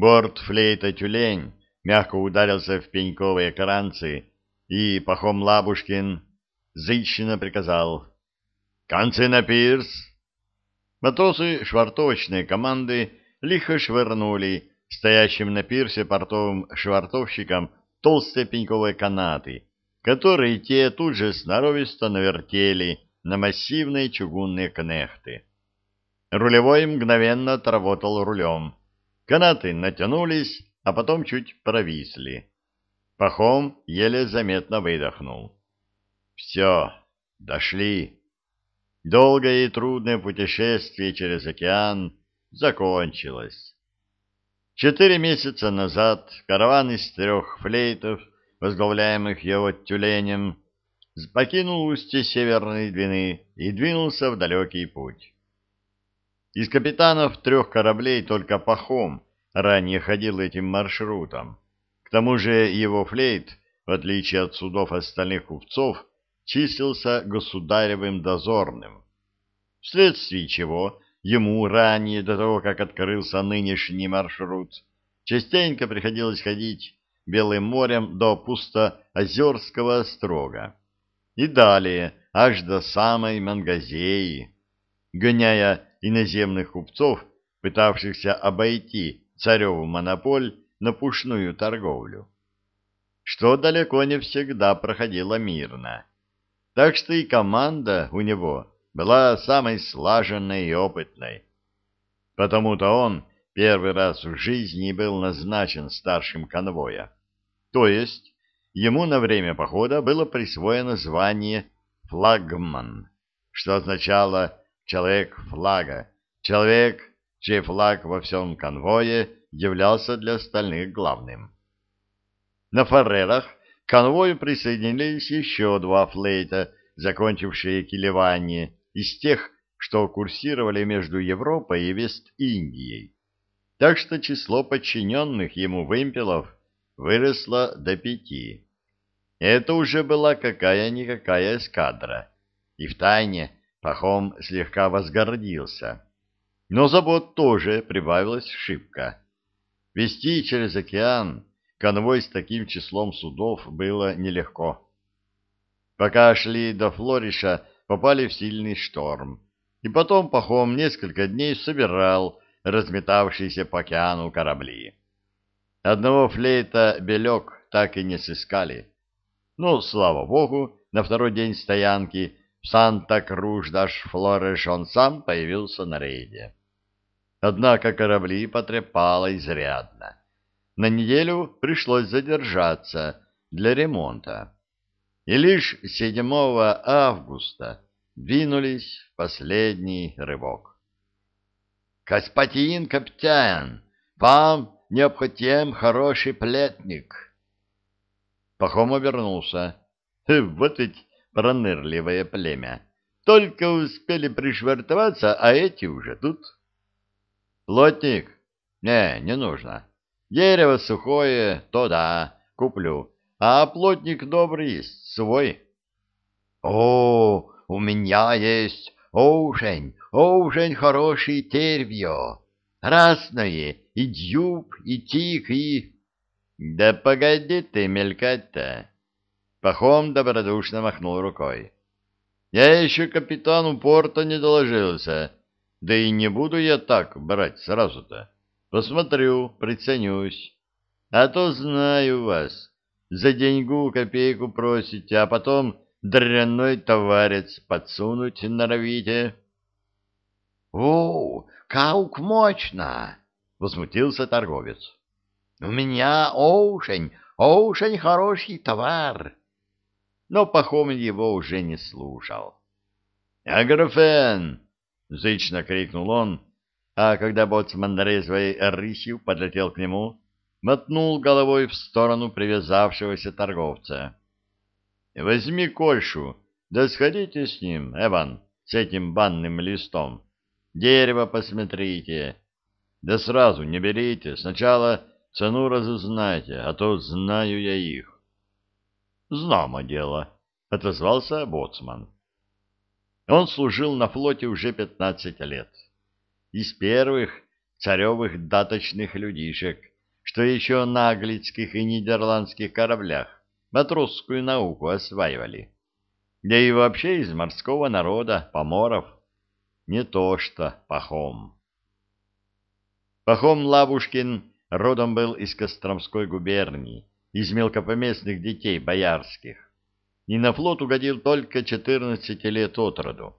Борт флейта «Тюлень» мягко ударился в пеньковые каранцы, и Пахом Лабушкин зычно приказал «Концы на пирс!». Матросы швартовочной команды лихо швырнули стоящим на пирсе портовым швартовщикам толстые пеньковые канаты, которые те тут же сноровисто навертели на массивные чугунные кнехты. Рулевой мгновенно отработал рулем. Канаты натянулись, а потом чуть провисли. Пахом еле заметно выдохнул. Все, дошли. Долгое и трудное путешествие через океан закончилось. Четыре месяца назад караван из трех флейтов, возглавляемых его тюленем, покинул устье Северной Двины и двинулся в далекий путь. Из капитанов трех кораблей только Пахом ранее ходил этим маршрутом. К тому же его флейт, в отличие от судов остальных купцов, числился государевым дозорным, вследствие чего Ему ранее, до того, как открылся нынешний маршрут, частенько приходилось ходить Белым морем до Пустоозерского острога и далее аж до самой Мангазеи, гоняя иноземных купцов, пытавшихся обойти цареву монополь на пушную торговлю, что далеко не всегда проходило мирно. Так что и команда у него была самой слаженной и опытной. Потому-то он первый раз в жизни был назначен старшим конвоя. То есть ему на время похода было присвоено звание «флагман», что означало «человек флага», человек, чей флаг во всем конвое являлся для остальных главным. На Фарерах к конвою присоединились еще два флейта, закончившие килевание, из тех, что курсировали между Европой и Вест-Индией. Так что число подчиненных ему вымпелов выросло до пяти. Это уже была какая-никакая эскадра, и втайне Пахом слегка возгордился. Но забот тоже прибавилось шибко. Вести через океан конвой с таким числом судов было нелегко. Пока шли до Флориша, попали в сильный шторм. И потом Пахом несколько дней собирал разметавшиеся по океану корабли. Одного флейта «Белек» так и не сыскали. Но, слава богу, на второй день стоянки в Санта-Круж-даш-Флореш он сам появился на рейде. Однако корабли потрепало изрядно. На неделю пришлось задержаться для ремонта и лишь 7 августа двинулись в последний рывок. «Господин капитан, вам необходим хороший плетник!» Пахом обернулся. «Вот ведь пронырливое племя! Только успели пришвартоваться, а эти уже тут!» «Плотник? Не, не нужно. Дерево сухое, то да, куплю. А плотник добрый есть, свой. О, у меня есть очень, очень хороший тервьё. Разное, и дюб, и тик, и... Да погоди ты мелькать-то. Пахом добродушно махнул рукой. Я еще капитану порта не доложился, да и не буду я так брать сразу-то. Посмотрю, приценюсь. А то знаю вас, за деньгу копейку просите, а потом дрянной товарец подсунуть норовите. — О, каук мощно! — возмутился торговец. — У меня очень, очень хороший товар. Но Пахомин его уже не слушал. — Агрофен! — зычно крикнул он, а когда боцман резвой рысью подлетел к нему, мотнул головой в сторону привязавшегося торговца. — Возьми Кольшу, да сходите с ним, Эван, с этим банным листом. Дерево посмотрите. Да сразу не берите, сначала цену разузнайте, а то знаю я их. — Знамо дело, — отозвался боцман. Он служил на флоте уже пятнадцать лет. Из первых царевых даточных людишек, что еще на английских и нидерландских кораблях матросскую науку осваивали. Да и вообще из морского народа, поморов, не то что Пахом. Пахом Лабушкин родом был из Костромской губернии, из мелкопоместных детей боярских, и на флот угодил только 14 лет от роду,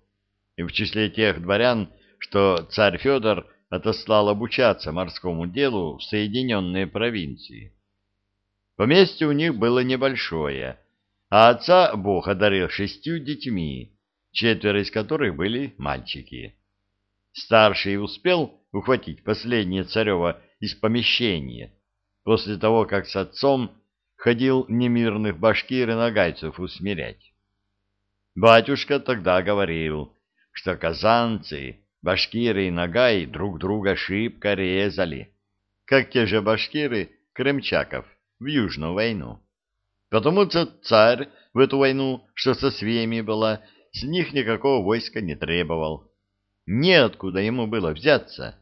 и в числе тех дворян, что царь Федор отослал обучаться морскому делу в Соединенные провинции. Поместье у них было небольшое, а отца Бог одарил шестью детьми, четверо из которых были мальчики. Старший успел ухватить последнее царева из помещения, после того, как с отцом ходил немирных башкир и нагайцев усмирять. Батюшка тогда говорил, что казанцы, башкиры и нагай друг друга шибко резали, как те же башкиры крымчаков в Южную войну. Потому-то царь в эту войну, что со свеями была, с них никакого войска не требовал. Неоткуда ему было взяться.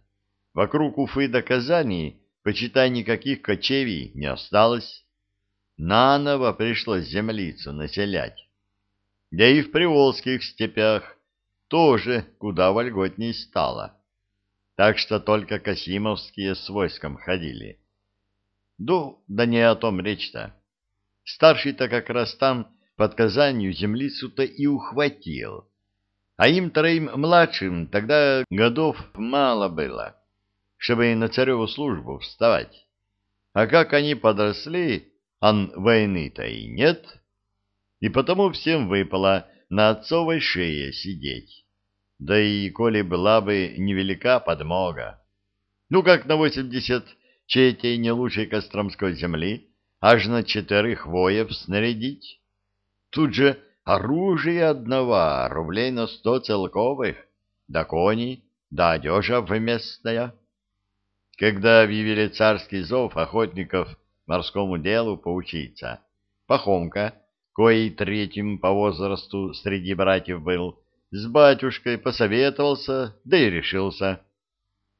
Вокруг Уфы до Казани, почитай, никаких кочевий не осталось. Наново пришлось землицу населять. Да и в приволжских степях тоже куда вольготней стало. Так что только Касимовские с войском ходили. Ну, да не о том речь-то. Старший-то как раз там под Казанью землицу-то и ухватил. А им троим младшим тогда годов мало было, чтобы на цареву службу вставать. А как они подросли, ан войны-то и нет, и потому всем выпало на отцовой шее сидеть. Да и коли была бы невелика подмога. Ну, как на восемьдесят четей не лучшей Костромской земли, аж на четверых воев снарядить. Тут же оружие одного, рублей на сто целковых, да кони, да одежа вместная. Когда объявили царский зов охотников морскому делу поучиться, Пахомка, коей третьим по возрасту среди братьев был, с батюшкой посоветовался, да и решился.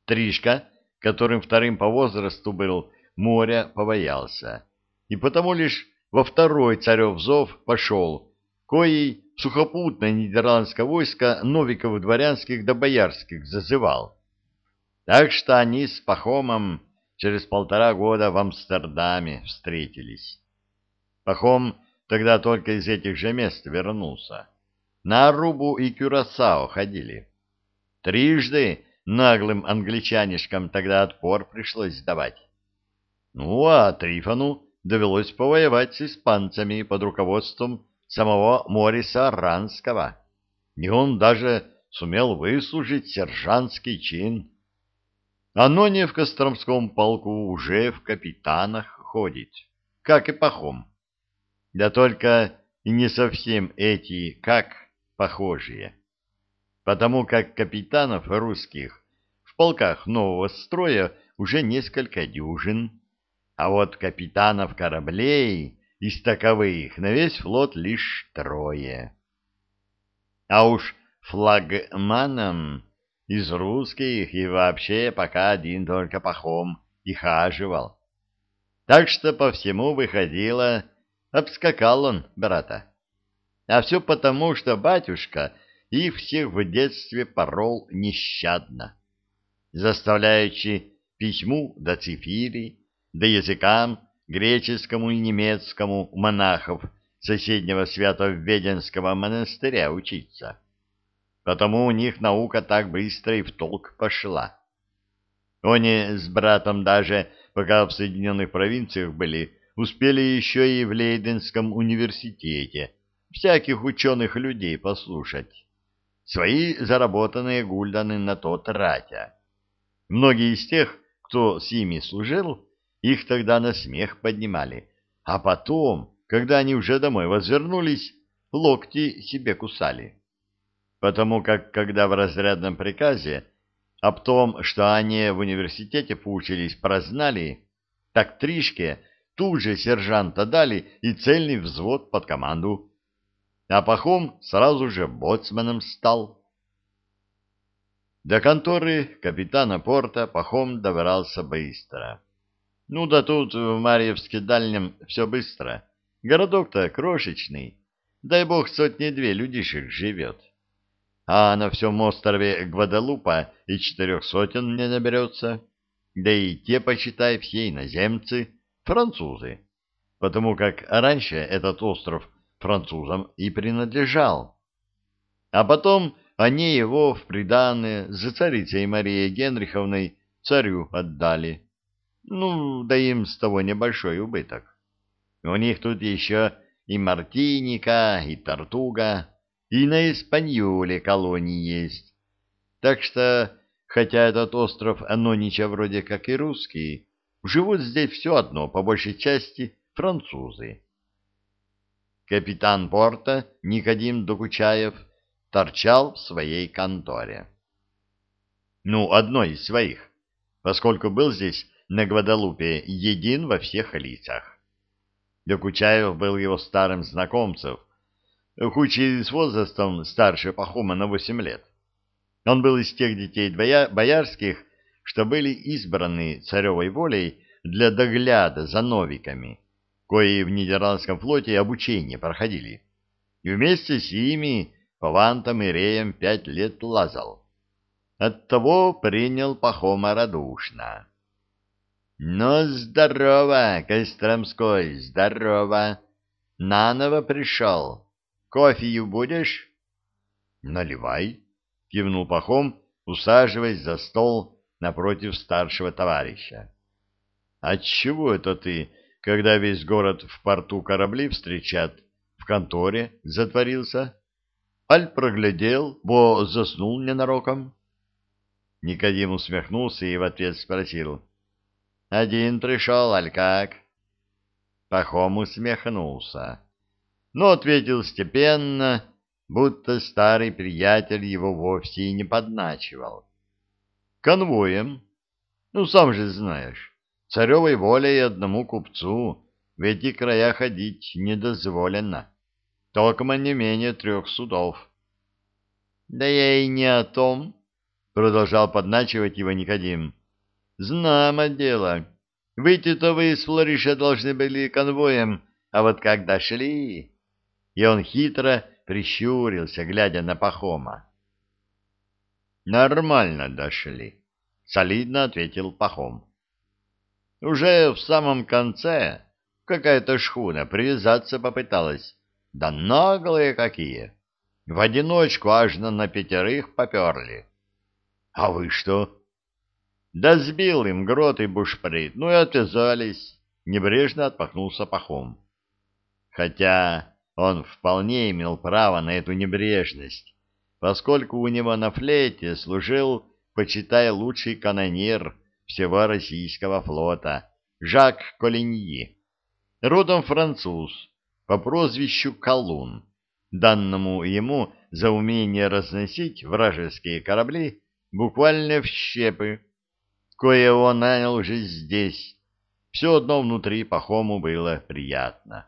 Тришка, которым вторым по возрасту был, моря побоялся, и потому лишь во второй царев зов пошел, коей сухопутное нидерландское войско новиков дворянских да боярских зазывал. Так что они с Пахомом через полтора года в Амстердаме встретились. Пахом тогда только из этих же мест вернулся. На Арубу и Кюрасао ходили. Трижды наглым англичанишкам тогда отпор пришлось давать. Ну, а Трифону довелось повоевать с испанцами под руководством самого Мориса Ранского. И он даже сумел выслужить сержантский чин. Оно не в Костромском полку уже в капитанах ходит, как и Пахом. Да только не совсем эти «как» похожие. Потому как капитанов русских в полках нового строя уже несколько дюжин, а вот капитанов кораблей из таковых на весь флот лишь трое. А уж флагманом из русских и вообще пока один только Пахом и хаживал. Так что по всему выходило, обскакал он брата. А все потому, что батюшка их всех в детстве порол нещадно, заставляючи письму до цифири, да языкам греческому и немецкому монахов соседнего Свято-Введенского монастыря учиться. Потому у них наука так быстро и в толк пошла. Они с братом даже, пока в Соединенных провинциях были, успели еще и в Лейденском университете всяких ученых людей послушать. Свои заработанные гульданы на то тратя. Многие из тех, кто с ними служил, их тогда на смех поднимали, а потом, когда они уже домой возвернулись, локти себе кусали. Потому как, когда в разрядном приказе об том, что они в университете поучились, прознали, так Тришке тут же сержанта дали и цельный взвод под команду. А Пахом сразу же боцманом стал. До конторы капитана порта Пахом добрался быстро. Ну да тут в Марьевске дальнем все быстро. Городок-то крошечный. Дай бог сотни-две людишек живет. А на всем острове Гваделупа и четырех сотен не наберется. Да и те, почитай, все иноземцы, французы. Потому как раньше этот остров французам и принадлежал. А потом они его в приданое за царицей Марией Генриховной царю отдали. Ну, да им с того небольшой убыток. У них тут еще и Мартиника, и Тартуга, и на Испаньоле колонии есть. Так что, хотя этот остров Анонича вроде как и русский, живут здесь все одно, по большей части, французы. Капитан порта Никодим Докучаев торчал в своей конторе. Ну, одной из своих, поскольку был здесь на Гвадалупе един во всех лицах. Докучаев был его старым знакомцем, и с возрастом старше Пахома на восемь лет. Он был из тех детей боярских, что были избраны царевой волей для догляда за новиками, кои в Нидерландском флоте обучение проходили. И вместе с ними по вантам и реям пять лет лазал. Оттого принял Пахома радушно. — Ну, здорово, Костромской, здорово. Наново пришел. Кофею будешь? — Наливай, — кивнул Пахом, усаживаясь за стол напротив старшего товарища. — Отчего это ты, когда весь город в порту корабли встречат, в конторе затворился? Аль проглядел, бо заснул ненароком. Никодим усмехнулся и в ответ спросил. — Один пришел, аль как? Пахом усмехнулся, но ответил степенно, будто старый приятель его вовсе и не подначивал. — Конвоем. Ну, сам же знаешь, царевой волей одному купцу в эти края ходить не дозволено. Токма не менее трех судов. — Да я и не о том, — продолжал подначивать его Никодим. Знамо дело. Выйти-то вы из Флориша должны были конвоем, а вот как дошли...» И он хитро прищурился, глядя на Пахома. «Нормально дошли», — солидно ответил Пахом. «Уже в самом конце какая-то шхуна привязаться попыталась. Да наглые какие! В одиночку аж на пятерых поперли. А вы что, да сбил им грот и бушприт, ну и отвязались. Небрежно отпахнулся пахом. Хотя он вполне имел право на эту небрежность, поскольку у него на флейте служил, почитай, лучший канонир всего российского флота, Жак Колиньи, родом француз, по прозвищу Колун, данному ему за умение разносить вражеские корабли буквально в щепы, кое он нанял уже здесь. Все одно внутри Пахому было приятно.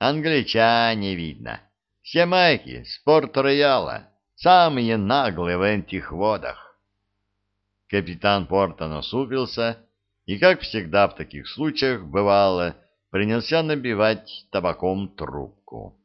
Англичане, видно. Все майки с Порт-Рояла, самые наглые в этих водах. Капитан Порта насупился и, как всегда в таких случаях бывало, принялся набивать табаком трубку.